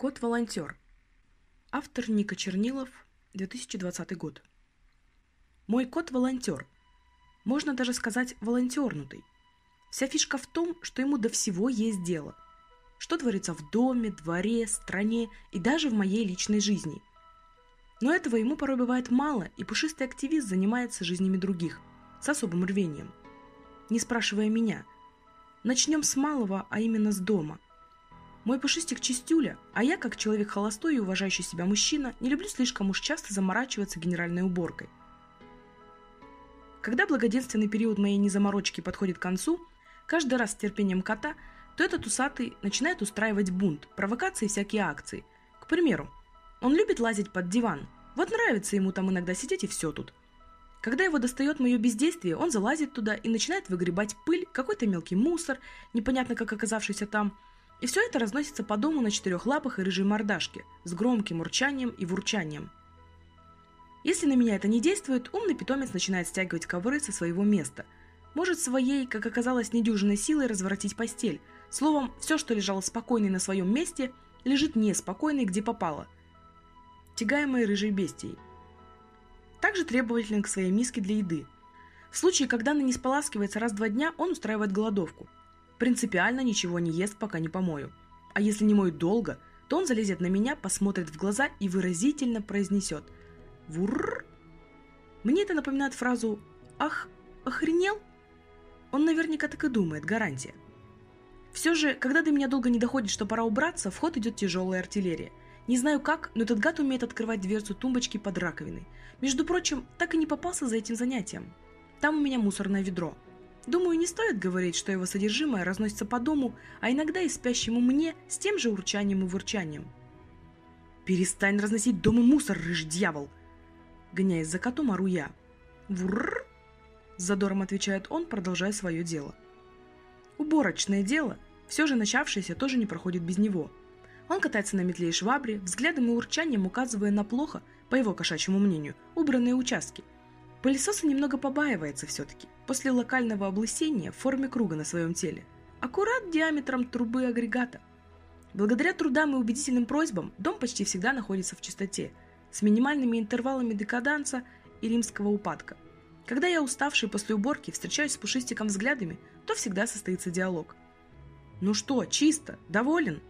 Кот-волонтер. Автор Ника Чернилов, 2020 год. Мой кот-волонтер. Можно даже сказать волонтернутый. Вся фишка в том, что ему до всего есть дело. Что творится в доме, дворе, стране и даже в моей личной жизни. Но этого ему порой бывает мало, и пушистый активист занимается жизнями других, с особым рвением. Не спрашивая меня. Начнем с малого, а именно с дома – мой пушистик чистюля, а я, как человек холостой и уважающий себя мужчина, не люблю слишком уж часто заморачиваться генеральной уборкой. Когда благоденственный период моей незаморочки подходит к концу, каждый раз с терпением кота, то этот усатый начинает устраивать бунт, провокации и всякие акции. К примеру, он любит лазить под диван. Вот нравится ему там иногда сидеть и все тут. Когда его достает мое бездействие, он залазит туда и начинает выгребать пыль, какой-то мелкий мусор, непонятно как оказавшийся там – и все это разносится по дому на четырех лапах и рыжей мордашке, с громким урчанием и вурчанием. Если на меня это не действует, умный питомец начинает стягивать ковры со своего места. Может своей, как оказалось, недюжиной силой разворотить постель. Словом, все, что лежало спокойно на своем месте, лежит неспокойно, где попало. Тягаемой рыжей бестией. Также требователен к своей миске для еды. В случае, когда она не споласкивается раз в два дня, он устраивает голодовку – принципиально ничего не ест, пока не помою. А если не мою долго, то он залезет на меня, посмотрит в глаза и выразительно произнесет «Вурр». Мне это напоминает фразу «Ах, охренел?» Он наверняка так и думает, гарантия. Все же, когда до меня долго не доходит, что пора убраться, в ход идет тяжелая артиллерия. Не знаю как, но этот гад умеет открывать дверцу тумбочки под раковиной. Между прочим, так и не попался за этим занятием. Там у меня мусорное ведро – Думаю, не стоит говорить, что его содержимое разносится по дому, а иногда и спящему мне с тем же урчанием и вурчанием. «Перестань разносить дома мусор, рыжий дьявол!» Гоняясь за котом, ору я. «Вурр!» С задором отвечает он, продолжая свое дело. Уборочное дело, все же начавшееся, тоже не проходит без него. Он катается на метле и швабре, взглядом и урчанием указывая на плохо, по его кошачьему мнению, убранные участки – Пылесоса немного побаивается все-таки, после локального облысения в форме круга на своем теле. Аккурат диаметром трубы агрегата. Благодаря трудам и убедительным просьбам дом почти всегда находится в чистоте, с минимальными интервалами декаданса и римского упадка. Когда я, уставший после уборки, встречаюсь с пушистиком взглядами, то всегда состоится диалог. «Ну что, чисто? Доволен?»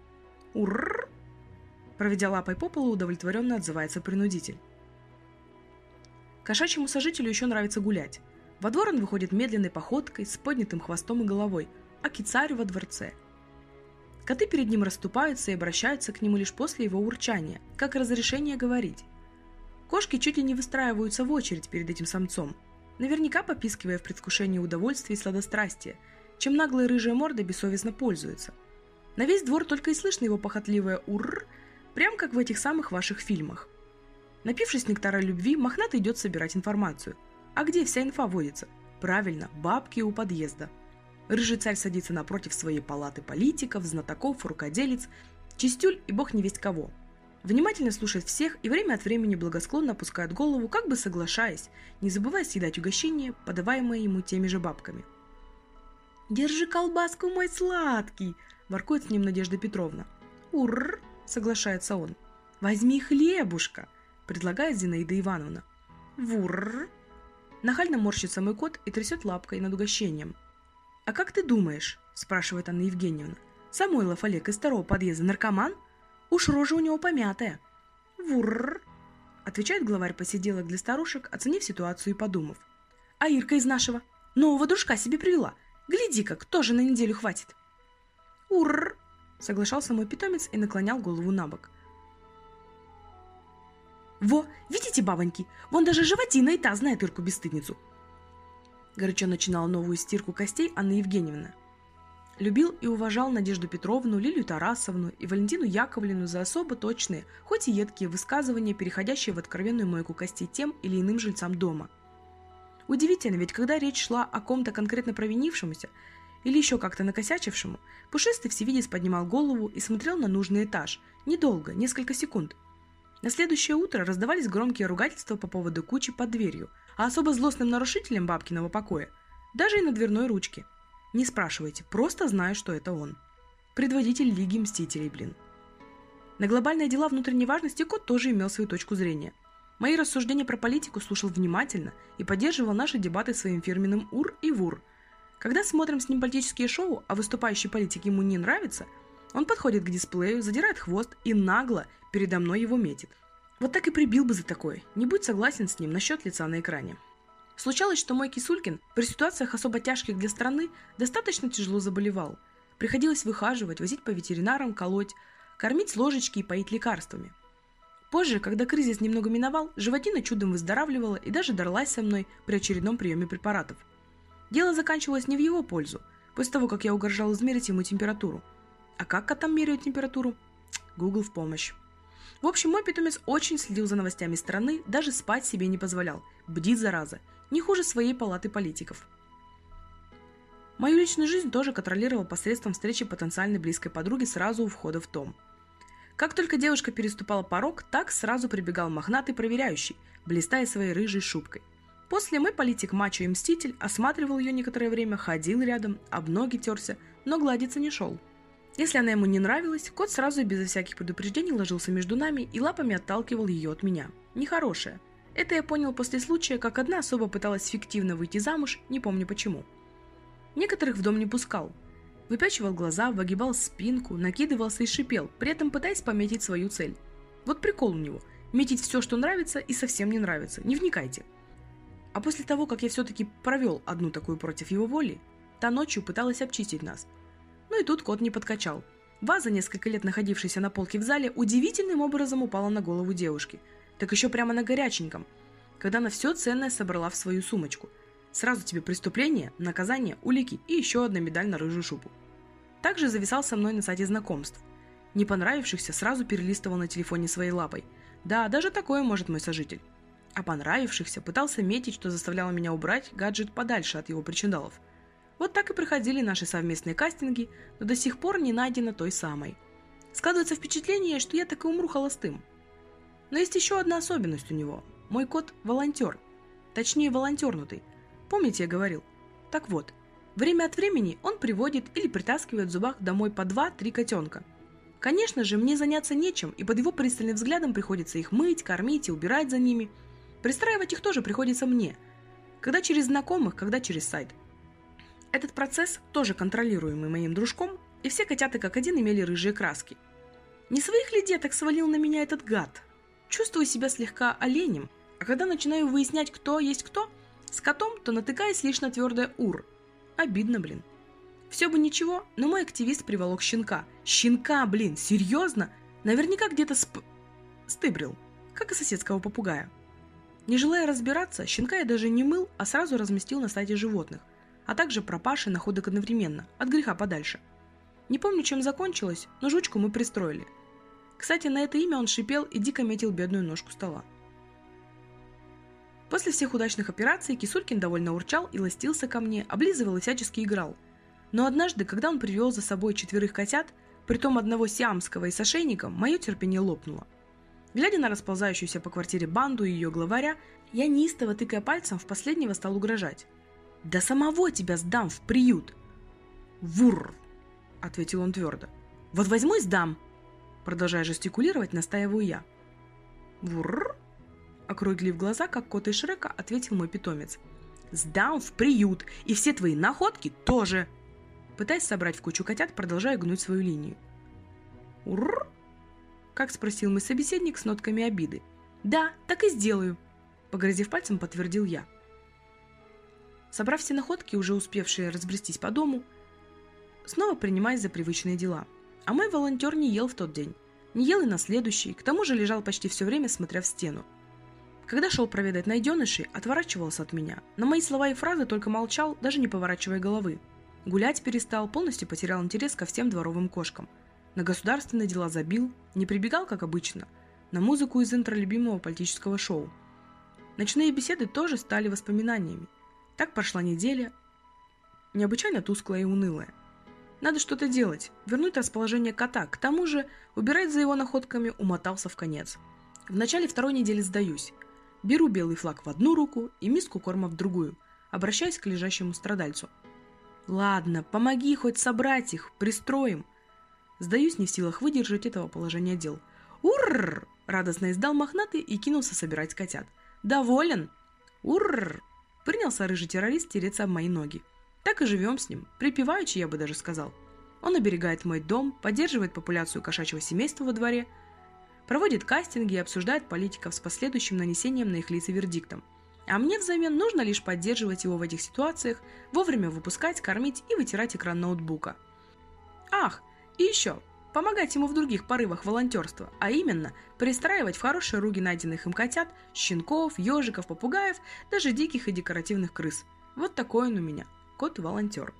«Урррр!» Проведя лапой по полу, удовлетворенно отзывается принудитель. Кошачьему сожителю еще нравится гулять. Во двор он выходит медленной походкой, с поднятым хвостом и головой, а кицарь во дворце. Коты перед ним расступаются и обращаются к нему лишь после его урчания, как разрешение говорить. Кошки чуть ли не выстраиваются в очередь перед этим самцом, наверняка попискивая в предвкушении удовольствия и сладострастия, чем наглая рыжая морда бессовестно пользуется. На весь двор только и слышно его похотливое «урр», прям как в этих самых ваших фильмах – Напившись нектара любви, мохнатый идет собирать информацию. А где вся инфа водится? Правильно, бабки у подъезда. Рыжий царь садится напротив своей палаты политиков, знатоков, рукоделец, чистюль и бог не весть кого. Внимательно слушает всех и время от времени благосклонно опускает голову, как бы соглашаясь, не забывая съедать угощение, подаваемое ему теми же бабками. «Держи колбаску, мой сладкий!» – воркует с ним Надежда Петровна. «Уррр!» – соглашается он. «Возьми хлебушка!» Предлагает Зинаида Ивановна. Вурр! Нахально морщится мой кот и трясет лапкой над угощением. «А как ты думаешь?» – спрашивает Анна Евгеньевна. «Самойлов Олег из второго подъезда наркоман? Уж рожа у него помятая». «Вурр!» – отвечает главарь посиделок для старушек, оценив ситуацию и подумав. «А Ирка из нашего? Нового дружка себе привела. Гляди-ка, кто же на неделю хватит?» «Урр!» – соглашался мой питомец и наклонял голову на бок – во, видите, бабоньки, вон даже животина и та знает Ирку-бесстыдницу. Горячо начинала новую стирку костей Анна Евгеньевна. Любил и уважал Надежду Петровну, Лилию Тарасовну и Валентину Яковлевну за особо точные, хоть и едкие высказывания, переходящие в откровенную мойку костей тем или иным жильцам дома. Удивительно, ведь когда речь шла о ком-то конкретно провинившемуся или еще как-то накосячившему, Пушистый всевидец поднимал голову и смотрел на нужный этаж, недолго, несколько секунд – на следующее утро раздавались громкие ругательства по поводу кучи под дверью, а особо злостным нарушителем бабкиного покоя даже и на дверной ручке. Не спрашивайте, просто знаю, что это он. Предводитель Лиги Мстителей, блин. На глобальные дела внутренней важности кот тоже имел свою точку зрения. Мои рассуждения про политику слушал внимательно и поддерживал наши дебаты своим фирменным «ур» и «вур». Когда смотрим с ним политические шоу, а выступающий политик ему не нравится, он подходит к дисплею, задирает хвост и нагло передо мной его метит. Вот так и прибил бы за такое, не будь согласен с ним насчет лица на экране. Случалось, что мой Кисулькин при ситуациях особо тяжких для страны достаточно тяжело заболевал. Приходилось выхаживать, возить по ветеринарам, колоть, кормить с ложечки и поить лекарствами. Позже, когда кризис немного миновал, животина чудом выздоравливала и даже дралась со мной при очередном приеме препаратов. Дело заканчивалось не в его пользу, после того, как я угрожал измерить ему температуру. А как котам меряют температуру? Google в помощь. В общем, мой питомец очень следил за новостями страны, даже спать себе не позволял. Бдит, зараза. Не хуже своей палаты политиков. Мою личную жизнь тоже контролировал посредством встречи потенциальной близкой подруги сразу у входа в дом. Как только девушка переступала порог, так сразу прибегал мохнатый проверяющий, блистая своей рыжей шубкой. После мой политик мачо и мститель осматривал ее некоторое время, ходил рядом, об ноги терся, но гладиться не шел. Если она ему не нравилась, кот сразу и безо всяких предупреждений ложился между нами и лапами отталкивал ее от меня. Нехорошее. Это я понял после случая, как одна особа пыталась фиктивно выйти замуж, не помню почему. Некоторых в дом не пускал. Выпячивал глаза, выгибал спинку, накидывался и шипел, при этом пытаясь пометить свою цель. Вот прикол у него. Метить все, что нравится и совсем не нравится. Не вникайте. А после того, как я все-таки провел одну такую против его воли, та ночью пыталась обчистить нас. Ну и тут кот не подкачал. Ваза, несколько лет находившаяся на полке в зале, удивительным образом упала на голову девушки. Так еще прямо на горяченьком, когда она все ценное собрала в свою сумочку. Сразу тебе преступление, наказание, улики и еще одна медаль на рыжую шубу. Также зависал со мной на сайте знакомств. Не понравившихся сразу перелистывал на телефоне своей лапой. Да, даже такое может мой сожитель. А понравившихся пытался метить, что заставляло меня убрать гаджет подальше от его причиндалов. Вот так и проходили наши совместные кастинги, но до сих пор не найдено той самой. Складывается впечатление, что я так и умру холостым. Но есть еще одна особенность у него. Мой кот – волонтер. Точнее, волонтернутый – Помните, я говорил? Так вот, время от времени он приводит или притаскивает в зубах домой по два-три котенка. Конечно же, мне заняться нечем, и под его пристальным взглядом приходится их мыть, кормить и убирать за ними. Пристраивать их тоже приходится мне. Когда через знакомых, когда через сайт. Этот процесс тоже контролируемый моим дружком, и все котята как один имели рыжие краски. Не своих ли деток свалил на меня этот гад? Чувствую себя слегка оленем, а когда начинаю выяснять, кто есть кто, с котом то натыкаясь лишь на твердое «ур». Обидно, блин. Все бы ничего, но мой активист приволок щенка. Щенка, блин, серьезно? Наверняка где-то сп... стыбрил, как и соседского попугая. Не желая разбираться, щенка я даже не мыл, а сразу разместил на сайте животных, а также пропаши находок одновременно, от греха подальше. Не помню, чем закончилось, но жучку мы пристроили. Кстати, на это имя он шипел и дико метил бедную ножку стола. После всех удачных операций Кисулькин довольно урчал и ластился ко мне, облизывал и всячески играл. Но однажды, когда он привел за собой четверых котят, притом одного сиамского и с ошейником, мое терпение лопнуло. Глядя на расползающуюся по квартире банду и ее главаря, я неистово тыкая пальцем в последнего стал угрожать. «Да самого тебя сдам в приют!» «Вурр!» — ответил он твердо. «Вот возьму и сдам!» Продолжая жестикулировать, настаиваю я. «Вурр!» округлив глаза, как кот из Шрека, ответил мой питомец. «Сдам в приют, и все твои находки тоже!» Пытаясь собрать в кучу котят, продолжаю гнуть свою линию. «Уррр!» Как спросил мой собеседник с нотками обиды. «Да, так и сделаю!» Погрозив пальцем, подтвердил я. Собрав все находки, уже успевшие разбрестись по дому, снова принимаясь за привычные дела. А мой волонтер не ел в тот день. Не ел и на следующий, к тому же лежал почти все время, смотря в стену. Когда шел проведать найденышей, отворачивался от меня. На мои слова и фразы только молчал, даже не поворачивая головы. Гулять перестал, полностью потерял интерес ко всем дворовым кошкам. На государственные дела забил, не прибегал, как обычно, на музыку из интро любимого политического шоу. Ночные беседы тоже стали воспоминаниями. Так прошла неделя, необычайно тусклая и унылая. Надо что-то делать, вернуть расположение кота, к тому же убирать за его находками умотался в конец. В начале второй недели сдаюсь. Беру белый флаг в одну руку и миску корма в другую, обращаясь к лежащему страдальцу. «Ладно, помоги хоть собрать их, пристроим!» Сдаюсь не в силах выдержать этого положения дел. «Урррр!» – радостно издал мохнатый и кинулся собирать котят. «Доволен?» «Урррр!» – принялся рыжий террорист тереться об мои ноги. Так и живем с ним, припеваючи, я бы даже сказал. Он оберегает мой дом, поддерживает популяцию кошачьего семейства во дворе, проводит кастинги и обсуждает политиков с последующим нанесением на их лица вердиктом. А мне взамен нужно лишь поддерживать его в этих ситуациях, вовремя выпускать, кормить и вытирать экран ноутбука. Ах, и еще, помогать ему в других порывах волонтерства, а именно пристраивать в хорошие руки найденных им котят, щенков, ежиков, попугаев, даже диких и декоративных крыс. Вот такой он у меня, кот-волонтер.